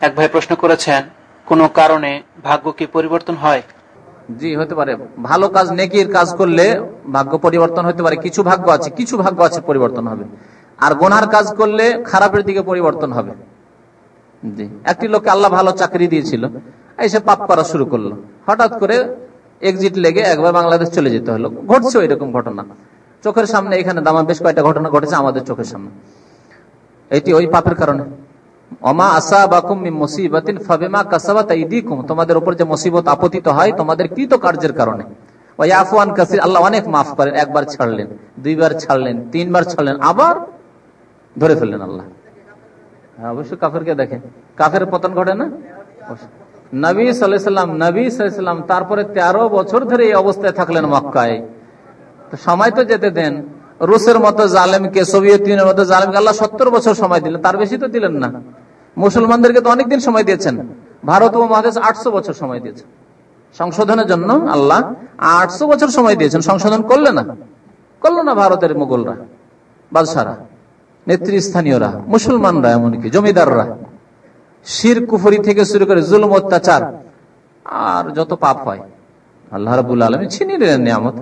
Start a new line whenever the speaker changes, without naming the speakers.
এক ভাই প্রশ্ন করেছেন, কোনো কারণে ভাগ্য কি পরিবর্তন হয়?
জি, হতে পারে। ভালো কাজ, নেকির কাজ করলে ভাগ্য পরিবর্তন হতে পারে। কিছু ভাগ্য আছে, কিছু ভাগ্য আছে পরিবর্তন হবে। আর গোনার কাজ করলে খারাপের দিকে পরিবর্তন হবে। জি, একটি লোককে আল্লাহ ভালো চাকরি দিয়েছিল, এসে পাপ করা শুরু করল। হঠাৎ করে এক্সিট লেগে একবার বাংলাদেশ চলে যেতে হলো। ঘটছে এরকম ঘটনা। চোখের সামনে এখানে দামা বেশ কয়েকটা ঘটনা ঘটেছে আমাদের চোখের সামনে। এটি ওই পাপের কারণে। অমা আসা বাকুম মুসিবাতিন, ফাবেমা কাসাবাত ইদিকুম তোমাদের উপর যে মুসিবত আপতিত হয়, তোমাদের কৃত কার্যের কারণে ওই আফওয়ান কাসির, আল্লাহ অনেক মাফ করেন, একবার ছাড়লেন, দুইবার ছাড়লেন, তিনবার ছাড়লেন, আবার ধরে ফেললেন আল্লাহ। হ্যাঁ অবশ্যই কাফেরকে দেখেন। কাফের পতন ঘটে না? নবী সাল্লাম নবী সাল্লাম তারপরে তেরো বছর ধরে এই অবস্থায় থাকলেন মক্কায়। তো সময় তো যেতে দেন। রুশের মতো জালেমকে সোভিয়েত ইউনিয়নের মতো জালেমকে আল্লাহ সত্তর বছর সময় দিলেন, তার বেশি তো দিলেন না। মুসলমানদেরকে তো অনেকদিন সময় দিয়েছেন। ভারত ও মহাদেশ আটশো বছর সময় দিয়েছেন সংশোধনের জন্য আল্লাহ আটশো বছর সময় দিয়েছেন। সংশোধন করলে না, করল না ভারতের মুঘলরা, বাদশারা, নেতৃস্থানীয়রা, মুসলমানরা এমনকি, জমিদাররা। শির কুফরি থেকে শুরু করে জুলুম, অত্যাচার, আর যত পাপ হয়, আল্লাহ রাবুল আলমী ছিনিয়ে নিলেন নিয়ামত।